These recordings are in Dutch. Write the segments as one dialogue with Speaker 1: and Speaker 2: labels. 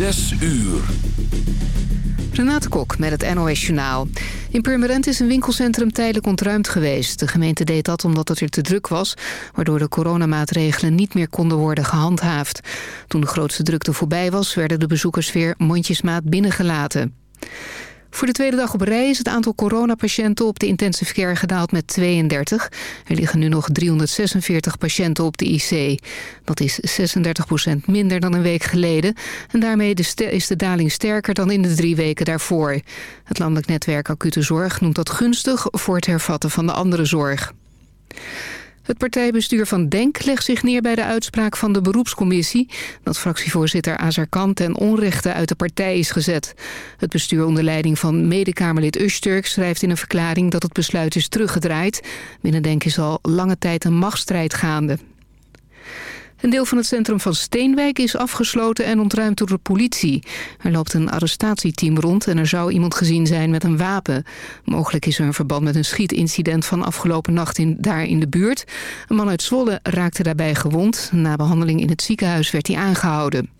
Speaker 1: Zes uur.
Speaker 2: Renate Kok met het NOS Journaal. In Purmerend is een winkelcentrum tijdelijk ontruimd geweest. De gemeente deed dat omdat het er te druk was... waardoor de coronamaatregelen niet meer konden worden gehandhaafd. Toen de grootste drukte voorbij was... werden de bezoekers weer mondjesmaat binnengelaten. Voor de tweede dag op rij is het aantal coronapatiënten op de intensive care gedaald met 32. Er liggen nu nog 346 patiënten op de IC. Dat is 36% minder dan een week geleden. En daarmee is de daling sterker dan in de drie weken daarvoor. Het landelijk netwerk acute zorg noemt dat gunstig voor het hervatten van de andere zorg. Het partijbestuur van DENK legt zich neer bij de uitspraak van de beroepscommissie... dat fractievoorzitter Azarkan ten onrechte uit de partij is gezet. Het bestuur onder leiding van medekamerlid Usturk schrijft in een verklaring dat het besluit is teruggedraaid. Binnen DENK is al lange tijd een machtsstrijd gaande. Een deel van het centrum van Steenwijk is afgesloten en ontruimd door de politie. Er loopt een arrestatieteam rond en er zou iemand gezien zijn met een wapen. Mogelijk is er een verband met een schietincident van afgelopen nacht in, daar in de buurt. Een man uit Zwolle raakte daarbij gewond. Na behandeling in het ziekenhuis werd hij aangehouden.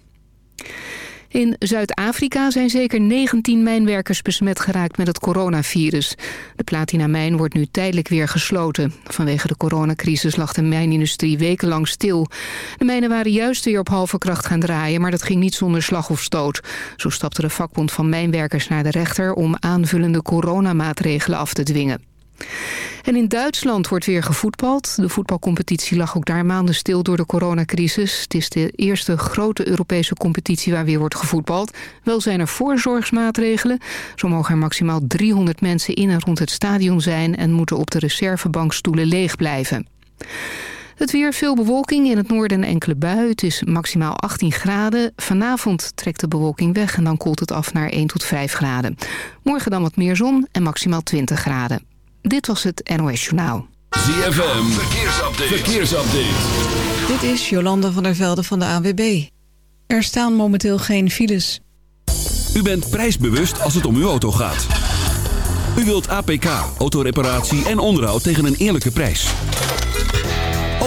Speaker 2: In Zuid-Afrika zijn zeker 19 mijnwerkers besmet geraakt met het coronavirus. De platinamijn wordt nu tijdelijk weer gesloten. Vanwege de coronacrisis lag de mijnindustrie wekenlang stil. De mijnen waren juist weer op halve kracht gaan draaien, maar dat ging niet zonder slag of stoot. Zo stapte de vakbond van mijnwerkers naar de rechter om aanvullende coronamaatregelen af te dwingen. En in Duitsland wordt weer gevoetbald. De voetbalcompetitie lag ook daar maanden stil door de coronacrisis. Het is de eerste grote Europese competitie waar weer wordt gevoetbald. Wel zijn er voorzorgsmaatregelen. Zo mogen er maximaal 300 mensen in en rond het stadion zijn... en moeten op de reservebankstoelen leeg blijven. Het weer, veel bewolking, in het noorden enkele bui. Het is maximaal 18 graden. Vanavond trekt de bewolking weg en dan koelt het af naar 1 tot 5 graden. Morgen dan wat meer zon en maximaal 20 graden. Dit was het NOS Journaal.
Speaker 1: ZFM, verkeersupdate. verkeersupdate.
Speaker 3: Dit is Jolanda van der Velde van de AWB. Er staan momenteel geen files.
Speaker 1: U bent prijsbewust als het om uw auto gaat. U wilt APK, autoreparatie en onderhoud tegen een eerlijke prijs.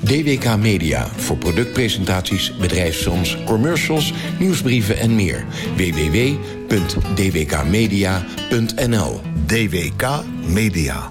Speaker 4: DWK Media voor productpresentaties, bedrijfsfilms, commercials, nieuwsbrieven en meer. www.dwkmedia.nl
Speaker 5: DWK Media.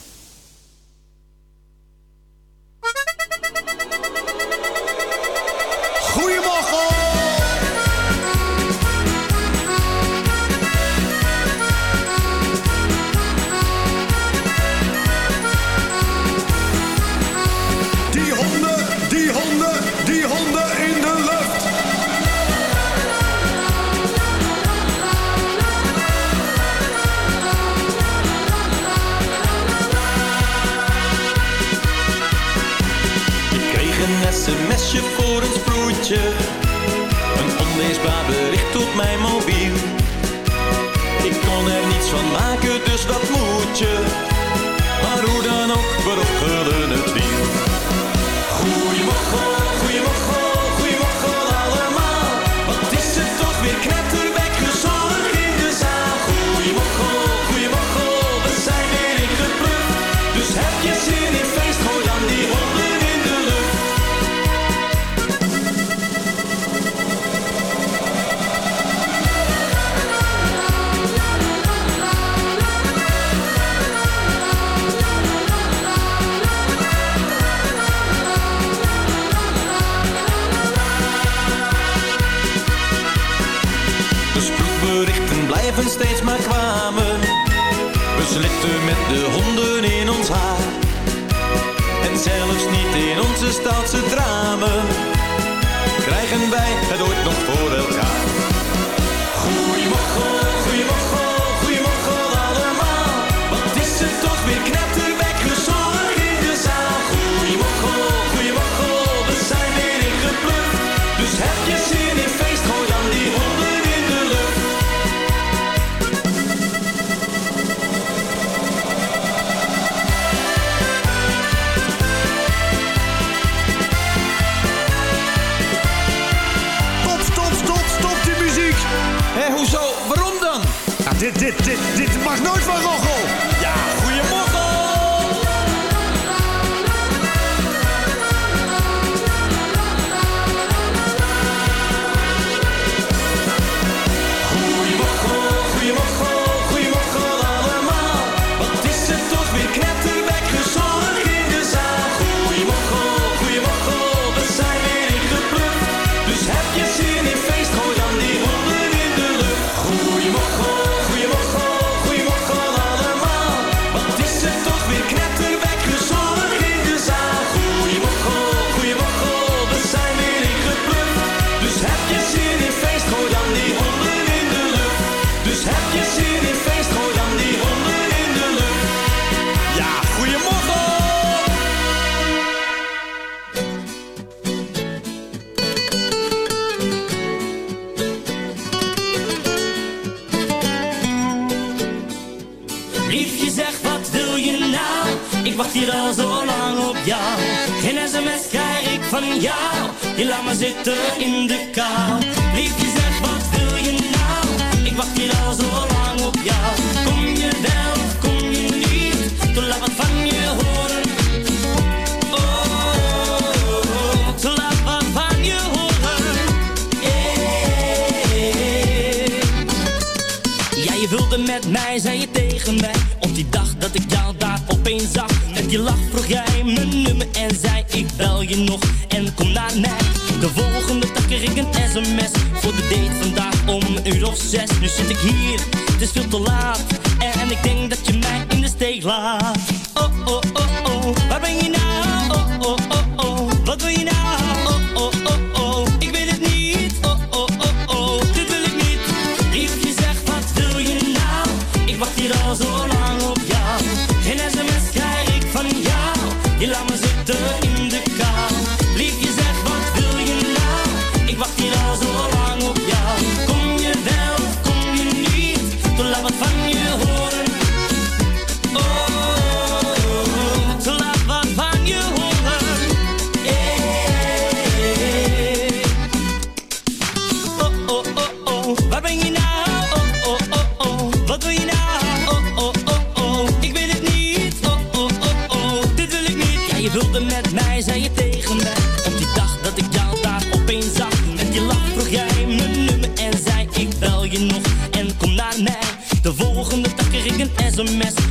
Speaker 6: Пожалуйста. van
Speaker 7: jou. Je laat me zitten in de kou. Liefje, zeg wat wil je nou? Ik wacht hier al zo lang op jou. Kom je wel of kom je niet? Toen laat wat van je horen. Oh, oh, oh. laat wat van je horen. Jij, Ja, je wilde met mij, zei je tegen mij. Op die dag dat ik jou daar opeens zag. Met die lach vroeg jij mijn nummer en zei ik bel je nog een sms voor de date vandaag om een uur of zes. Nu zit ik hier, het is veel te laat. En ik denk dat je mij in de steek laat. a mess.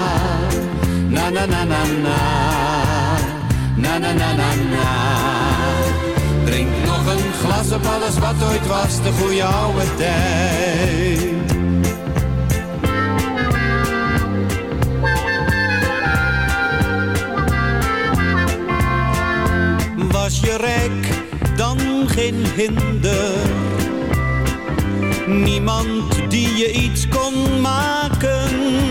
Speaker 8: Na na na na na. Na na na na. Drink nog een glas op alles wat ooit was, de goede oude tijd. Was je rijk, dan geen hinder. Niemand die je iets kon maken.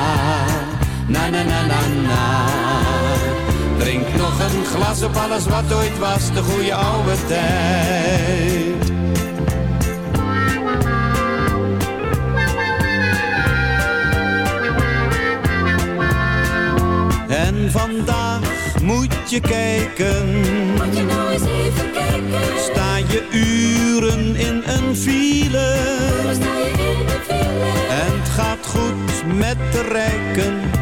Speaker 8: Na na na na na. Drink nog een glas op alles wat ooit was, de goede oude tijd. En vandaag moet je kijken.
Speaker 9: Moet je nou eens even kijken.
Speaker 8: Sta je uren in een file.
Speaker 9: Sta je in de file.
Speaker 8: En het gaat goed met de rijken.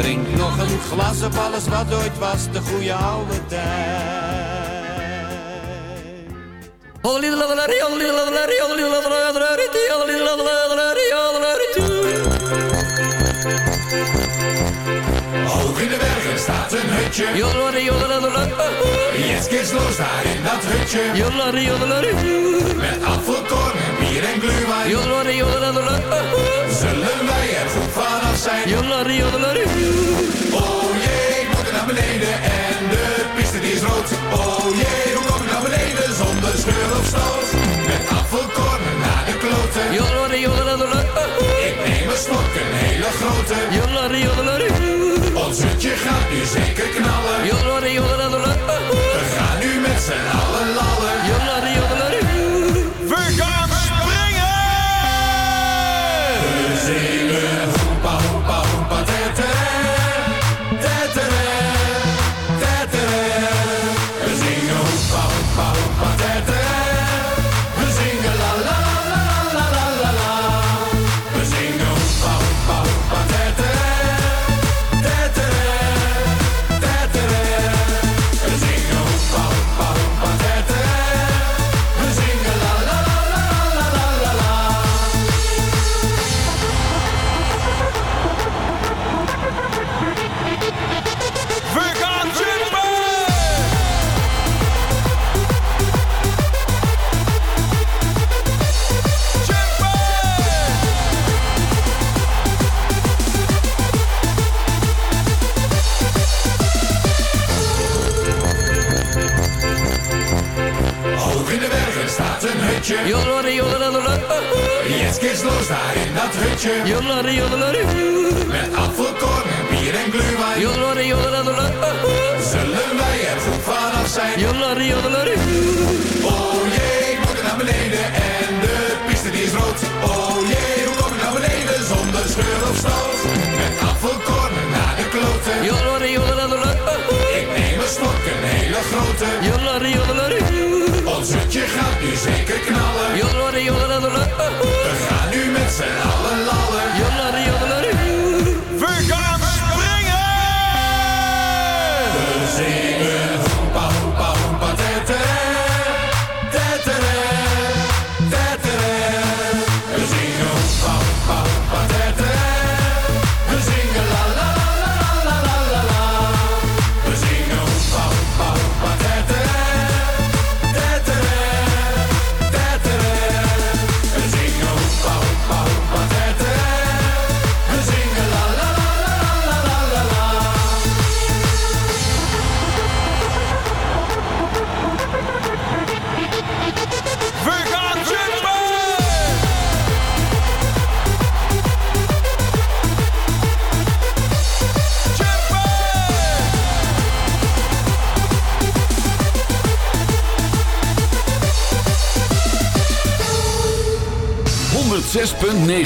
Speaker 8: Drink nog een glas op alles wat ooit was, de goede oude tijd.
Speaker 10: Hoog in de bergen staat een hutje. Jetskis los daar in dat hutje. Met en bier en glühwein. Zullen wij er goed vanaf zijn? Oh jee, ik moet er naar beneden en de piste die is rood. Oh jee, hoe kom ik naar beneden zonder scheur of stoot? Met apfelkorn naar de kloten. Ik neem een slok, een hele grote. Ons hutje gaat nu zeker knallen. We gaan nu met z'n allen lallen. see.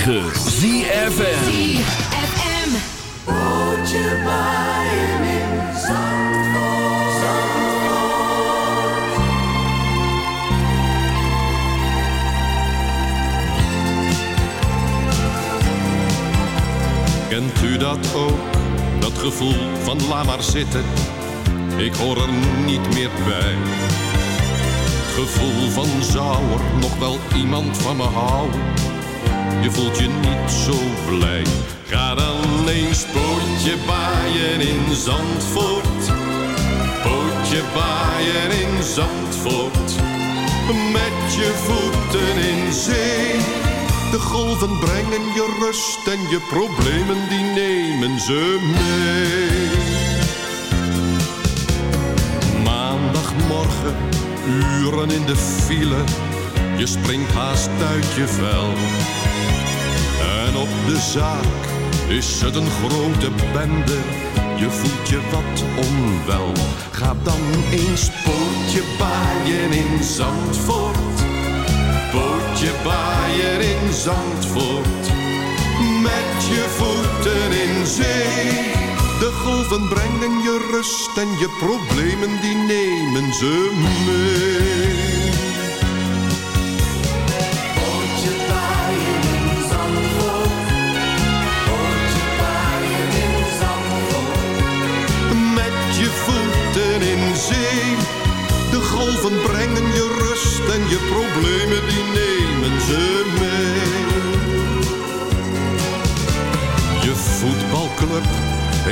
Speaker 1: ZFM.
Speaker 6: Moet je bijen in Zandvoort, Zandvoort.
Speaker 11: Kent u dat ook? Dat gevoel van laat maar zitten. Ik hoor er niet meer bij. Het gevoel van zou er nog wel iemand van me houden. Je voelt je niet zo blij. Ga dan eens pootje baaien in Zandvoort. Pootje baaien in Zandvoort. Met je voeten in zee. De golven brengen je rust en je problemen die nemen ze mee. Maandagmorgen, uren in de file. Je springt haast uit je vel. Op de zaak is het een grote bende. Je voelt je wat onwel. Ga dan eens pootje baaien in Zandvoort. Pootje baaien in Zandvoort. Met je voeten in zee. De golven brengen je rust en je problemen die nemen ze mee.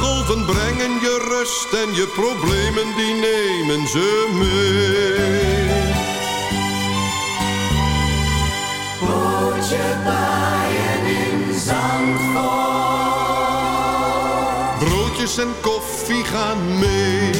Speaker 11: Golven brengen je rust en je problemen die nemen ze mee.
Speaker 6: Pootje baaien in Zandvoort.
Speaker 11: Broodjes en koffie gaan mee.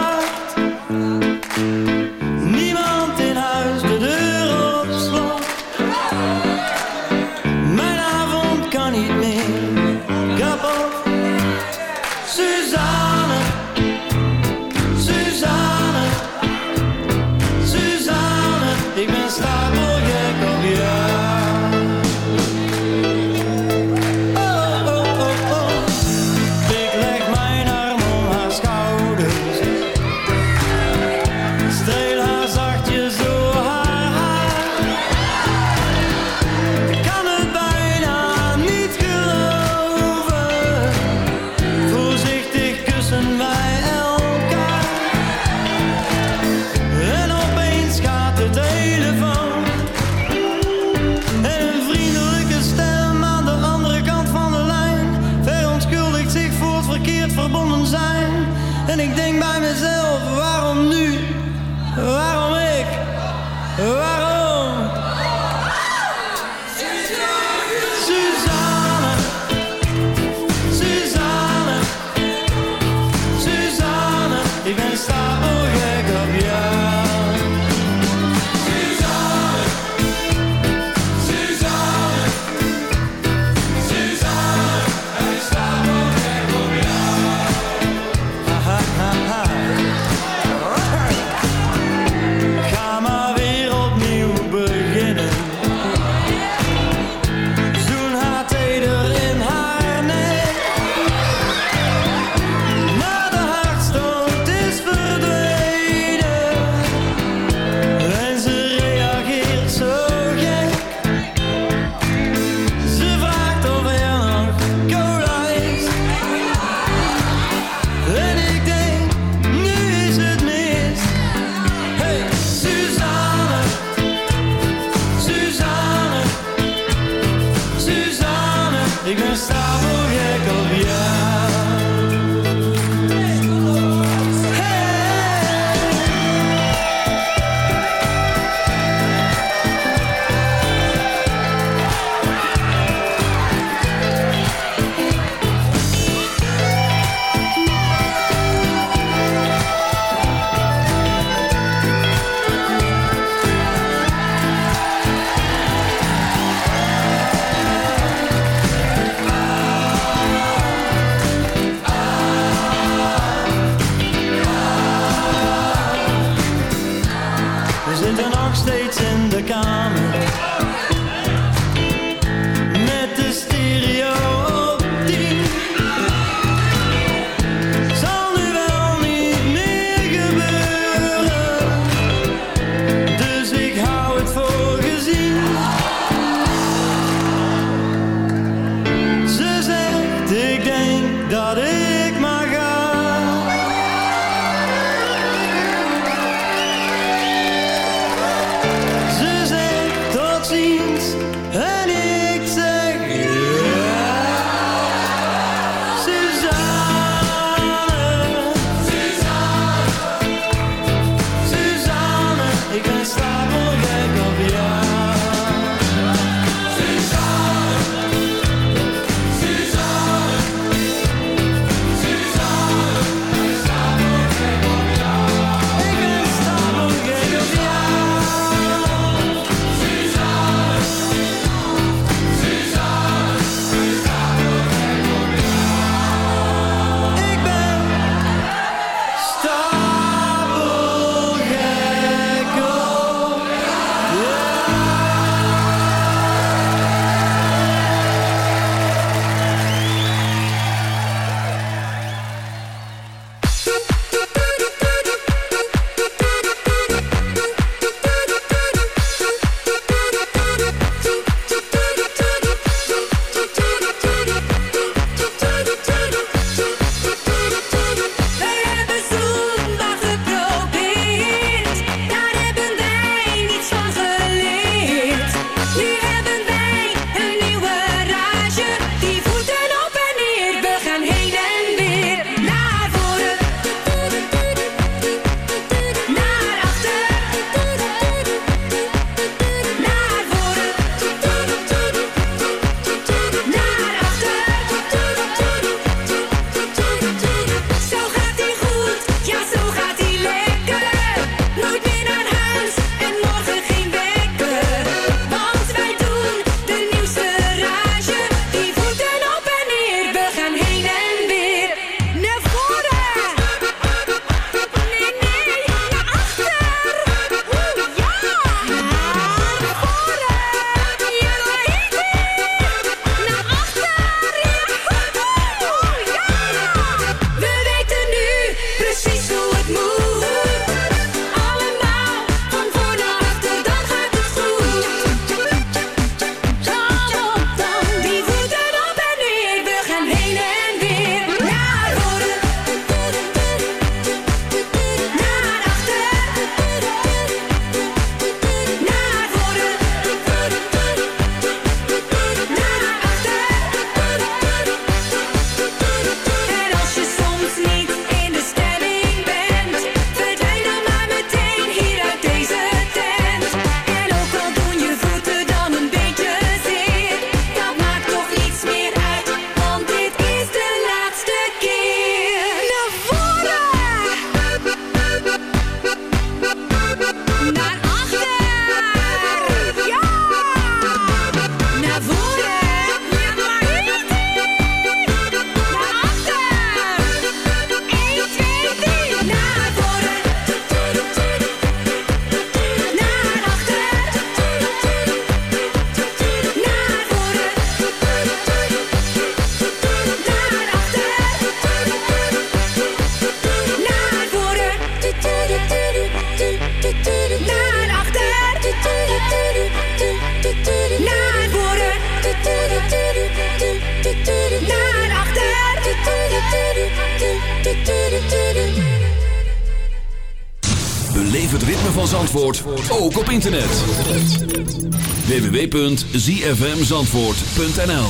Speaker 1: www.zfmzandvoort.nl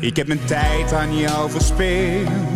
Speaker 12: Ik heb mijn tijd aan jou verspeeld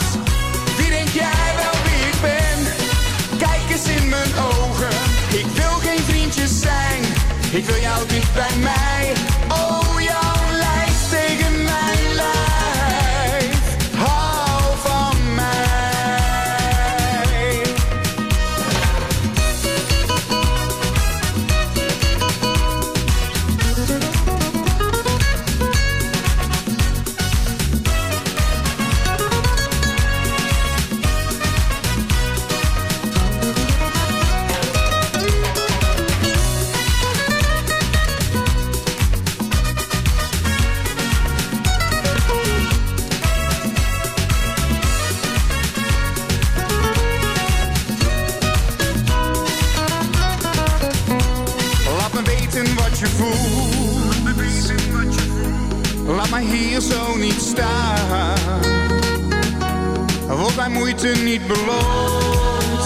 Speaker 12: Ogen. Ik wil geen vriendjes zijn. Ik wil jou dicht bij mij. Weten wat je voelt. Laat me hier zo niet staan. Wordt mijn moeite niet beloond?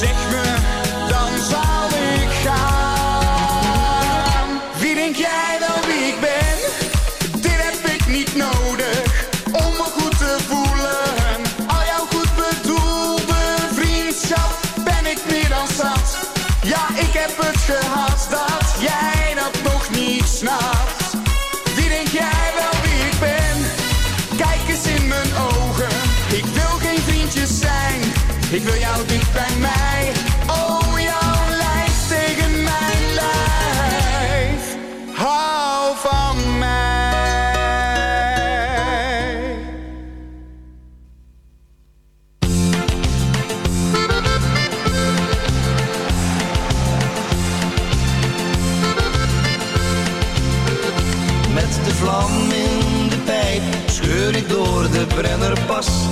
Speaker 12: Zeg me, Ik wil jou dicht bij mij. Oh, jouw lijf tegen mijn lijf. Hou van mij.
Speaker 13: Met de vlam in de pijp scheur ik door de Brennerpas.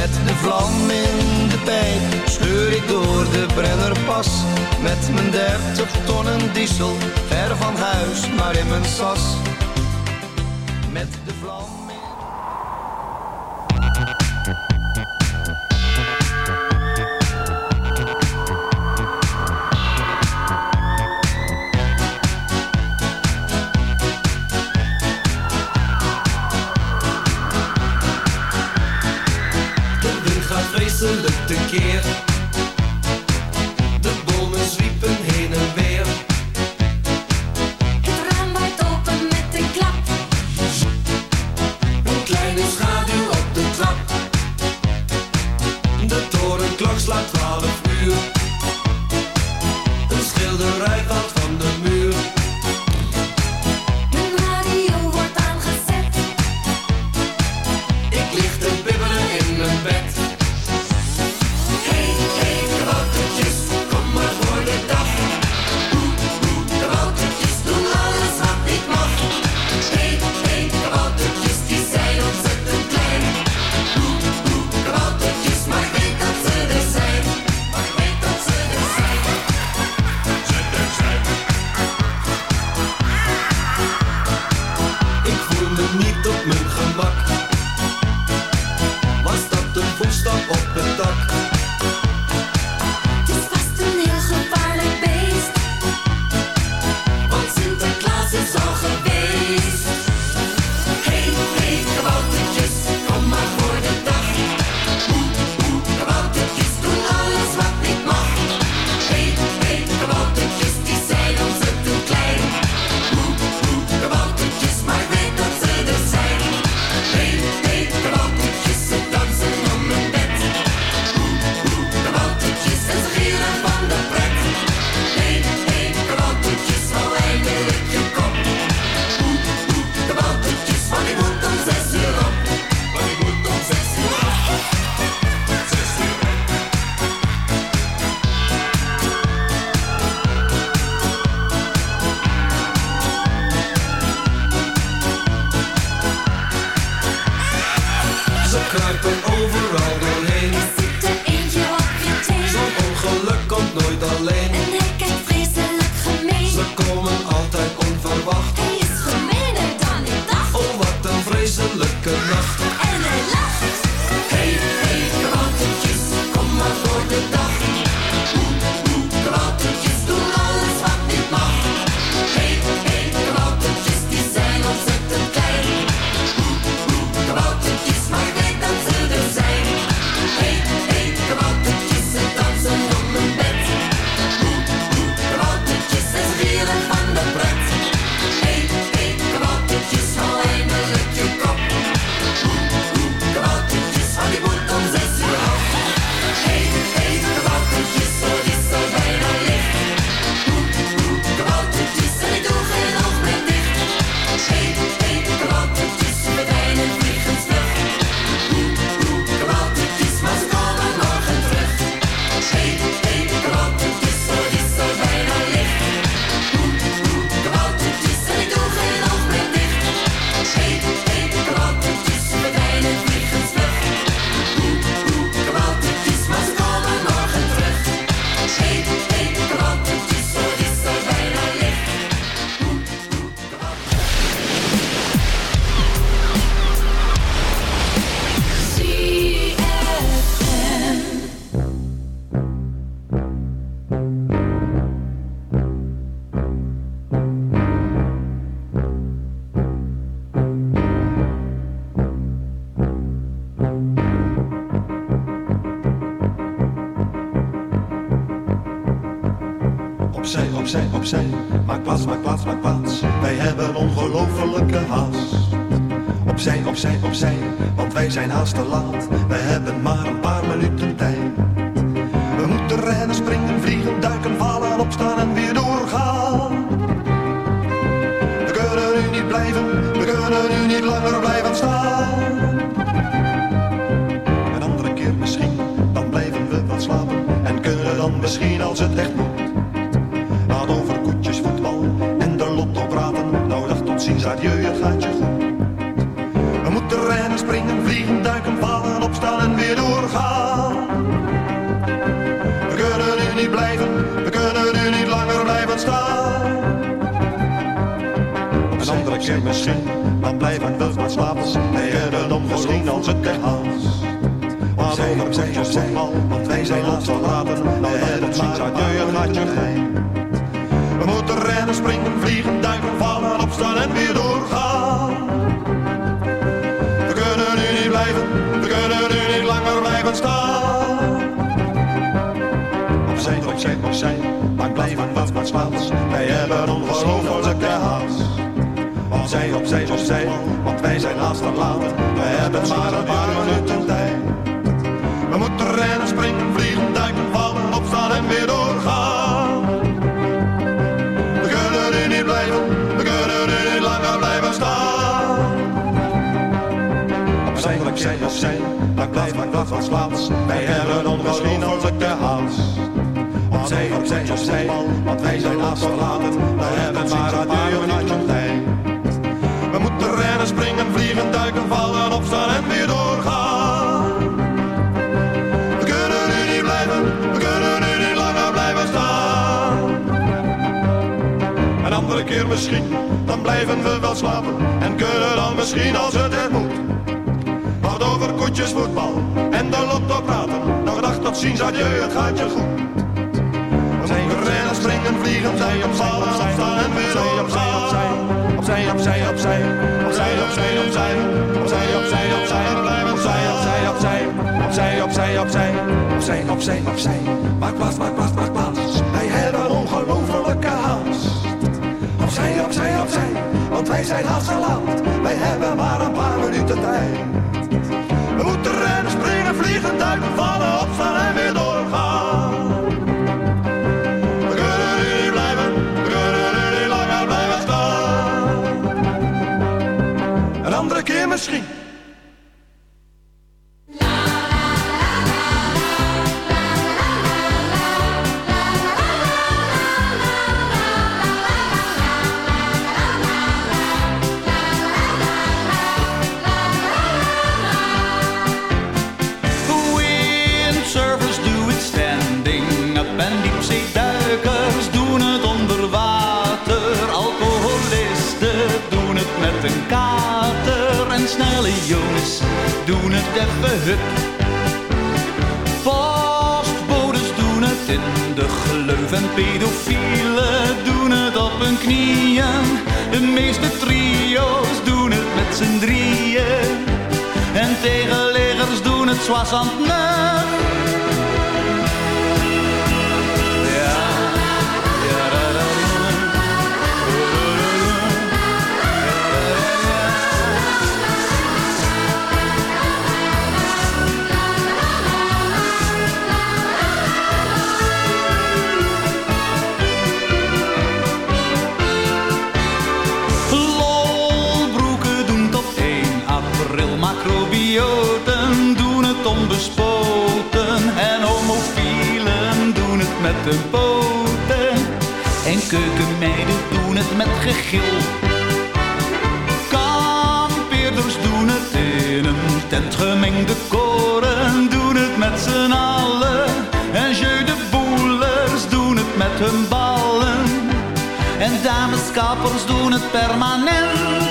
Speaker 13: Met de vlam in de pijp scheur ik door de Brennerpas. Met mijn dertig tonnen diesel, ver van huis maar in mijn sas. Met de vlam...
Speaker 6: zijn
Speaker 14: haast te lang. Opzij, opzij, opzij, want wij zijn haast verlaten. We hebben maar een paar minuten tijd. We moeten rennen, springen, vliegen, duiken, vallen, opstaan en weer doorgaan. We kunnen nu niet blijven, we kunnen nu niet langer blijven staan. Opzij, opzij, opzij, maar blijf maar wat van slaats. Wij hebben ongelooflijke haast. Opzij, opzij, opzij, want wij zijn haast verlaten. We hebben maar een paar opstaan en weer doorgaan. We kunnen nu niet blijven, we kunnen nu niet langer blijven staan. Een andere keer misschien, dan blijven we wel slapen. En kunnen dan misschien als het er moet. Wat over koetjes, voetbal en de lotto praten. Nog dag tot ziens, adieu, het gaat je goed. Moeten rennen, springen, vliegen, zij op vallen, opstaan en weer. Opzij, opzij, opzij, opzij, opzij, opzij, opzij, opzij, opzij, blijven opzij, opzij, opzij, opzij, opzij, opzij, opzij, opzij, opzij. Maak plaats, maak plaats, maak plaats. Wij hebben ongelofelijke haast. Opzij, opzij, opzij, want wij zijn haast te laat. Wij hebben maar een paar minuten tijd. We moeten rennen, springen, vliegen, duiken, vallen, opstaan en weer doorgaan.
Speaker 15: Doen het even hup. Postbodes doen het in de gleuf en pedofielen doen het op hun knieën. De meeste trio's doen het met z'n drieën. En tegenleggers doen het soissant neuf. De. En keukenmeiden doen het met gegil. Kampeerders doen het in een tent. Gemengde koren doen het met z'n allen. En jeu de boelers doen het met hun ballen. En dameskappers doen het permanent.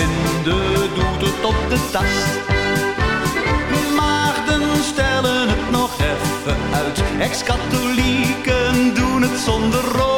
Speaker 15: Blinde doet het op de tast. Maagden stellen het nog even uit. Ex-katholieken doen het zonder Rome.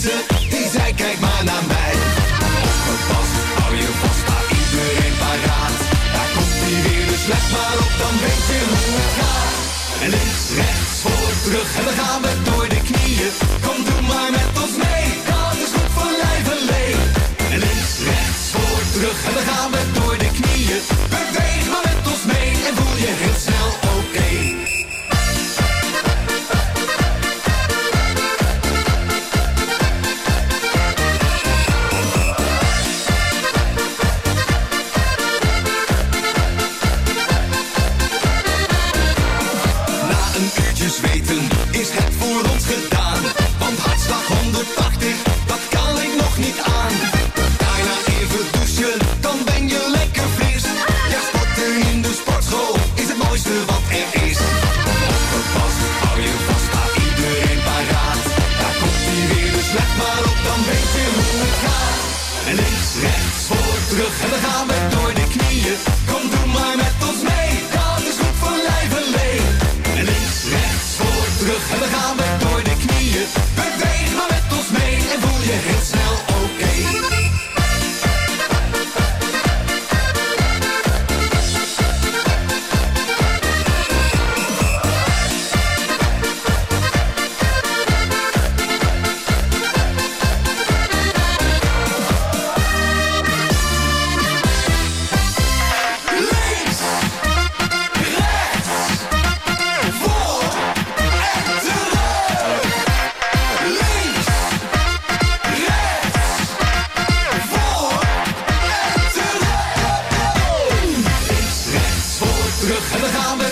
Speaker 15: Jackson.
Speaker 16: terug. En dan gaan we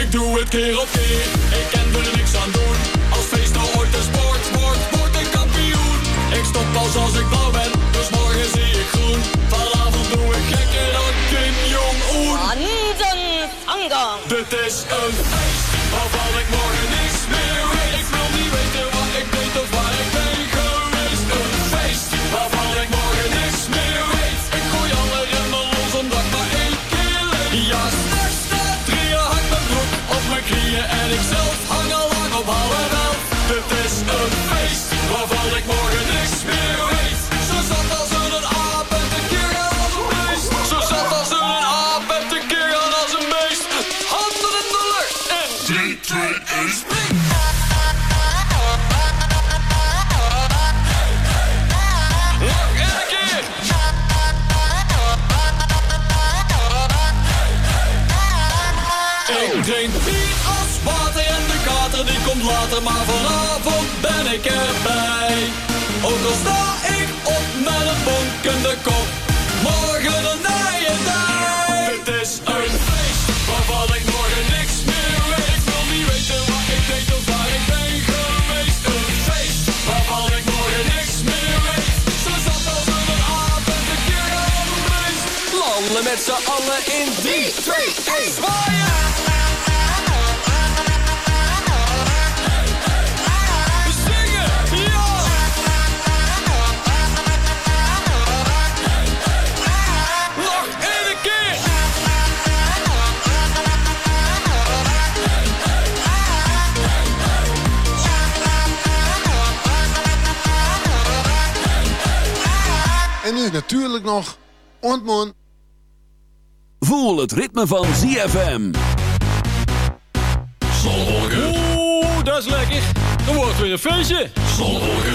Speaker 16: Ik doe
Speaker 17: het keer op keer, ik kan er niks aan doen. Als feest nou ooit een sport wordt, sport ik kampioen. Ik stop pas als ik blauw ben, dus morgen zie ik groen. Vanavond doe ik gekker dan Kim Jong-un. Dit is een feest, waarvan ik morgen niet later, maar vanavond ben ik erbij. Ook al sta ik op met een bonkende kop, morgen een nije tijd. Het is een feest waarvan ik morgen niks meer weet. Ik wil niet weten wat ik deed of waar ik ben geweest. Een feest waarvan ik morgen niks meer weet. Ze zat als een avond een keer een geweest.
Speaker 6: Landen met z'n allen in 3, 2, 1!
Speaker 16: En nu natuurlijk nog Ontmoen.
Speaker 1: Voel het ritme van ZFM.
Speaker 17: Oeh, dat is lekker. Er wordt weer een feestje.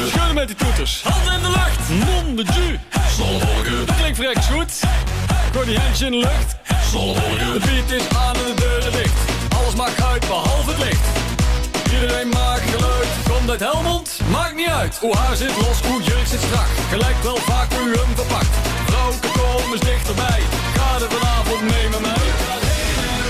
Speaker 17: Schudden met die toeters. Handen in de lucht. Non de ju. Dat klinkt vrek goed. Gooi die handjes in de lucht. De beat is aan en de deuren dicht. Alles maakt uit behalve het licht. Iedereen maakt. Komt uit Helmond? Maakt niet uit. Hoe haar zit los, hoe jurk zit strak. Gelijk wel vaak u hem verpakt. Vrouwen kom eens dichterbij. Ga er vanavond mee met mij. We gaan heen en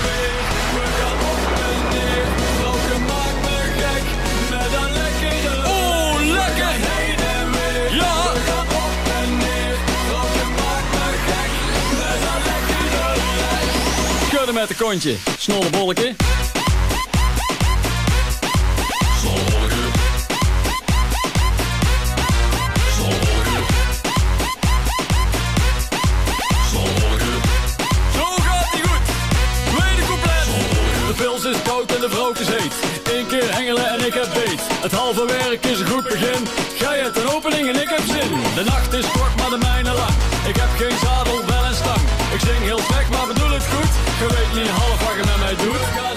Speaker 17: de heet. Eén keer hengelen en ik heb beet. Het halve werk is een goed begin. Gij hebt een opening en ik heb zin. De nacht is kort, maar de mijne lang. Ik heb geen zadel, wel een stang. Ik zing heel slecht, maar bedoel het goed. Je weet niet half wat je met mij doet.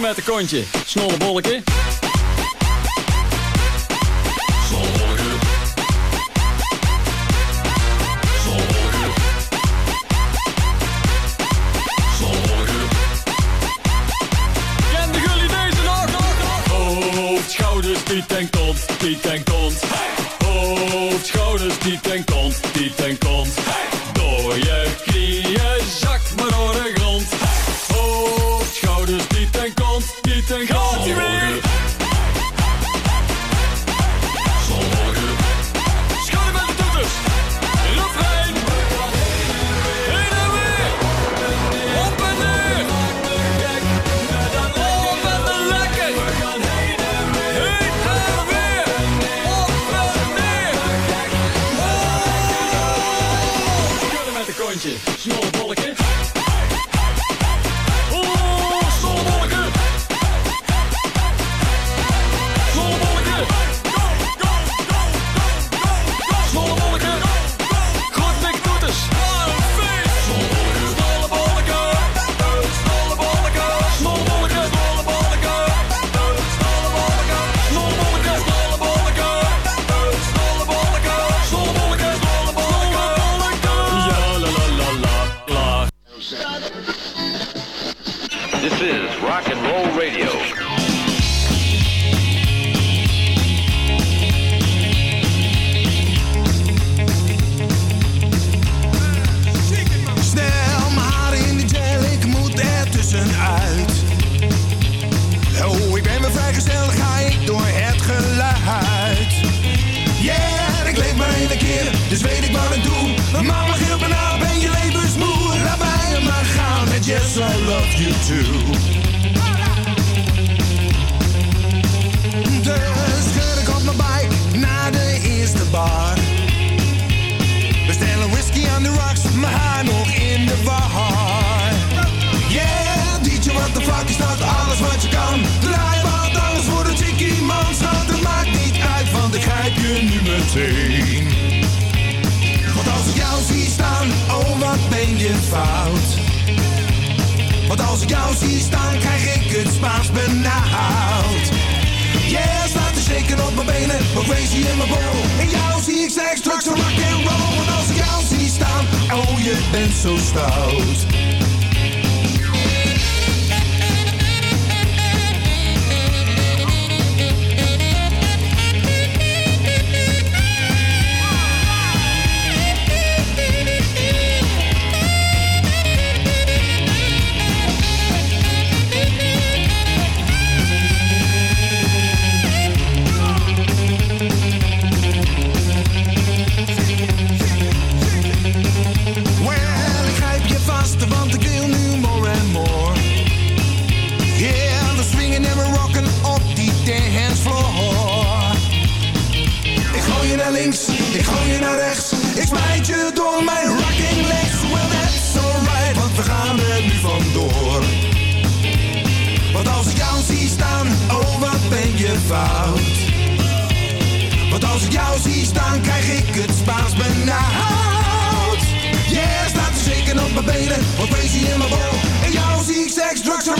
Speaker 17: met een kontje. Snolle bolken Zonder Zonder Zonder Ja,
Speaker 18: de jullie deze nacht Oh, schouder steept henkt ons, steept henkt ons. Hey, oh, schouder steept Want als ik jou zie staan, oh wat ben je fout. Want als ik jou zie staan, krijg ik het Spaans benauwd. Yeah, staat te shaken op mijn benen, maar crazy in mijn bol. En jou zie ik seks, drugs en rock and roll. Want als ik jou zie staan, oh je bent zo stout. Als ik jou zie staan, krijg ik het Spaans benauwd. Yeah, staat er zeker op mijn benen, wat crazy in mijn bol. En jou zie ik seks, drugs en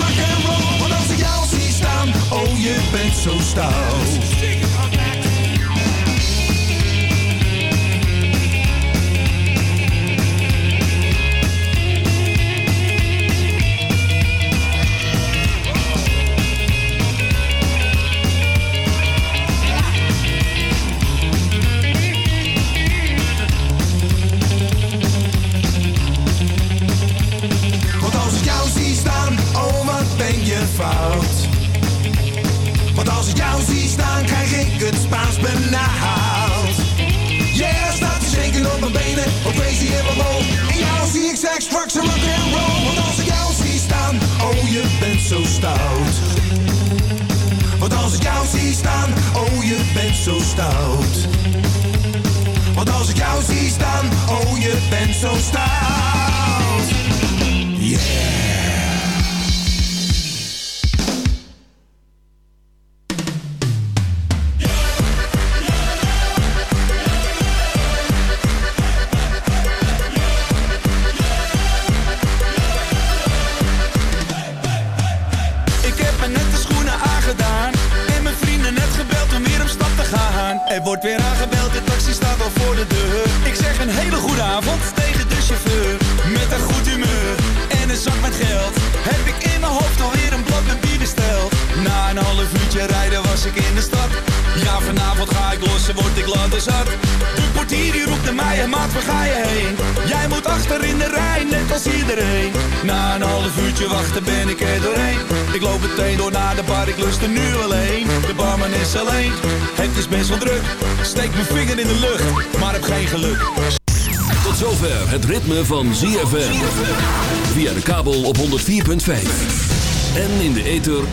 Speaker 18: roll. Want als ik jou zie staan, oh je bent zo stout.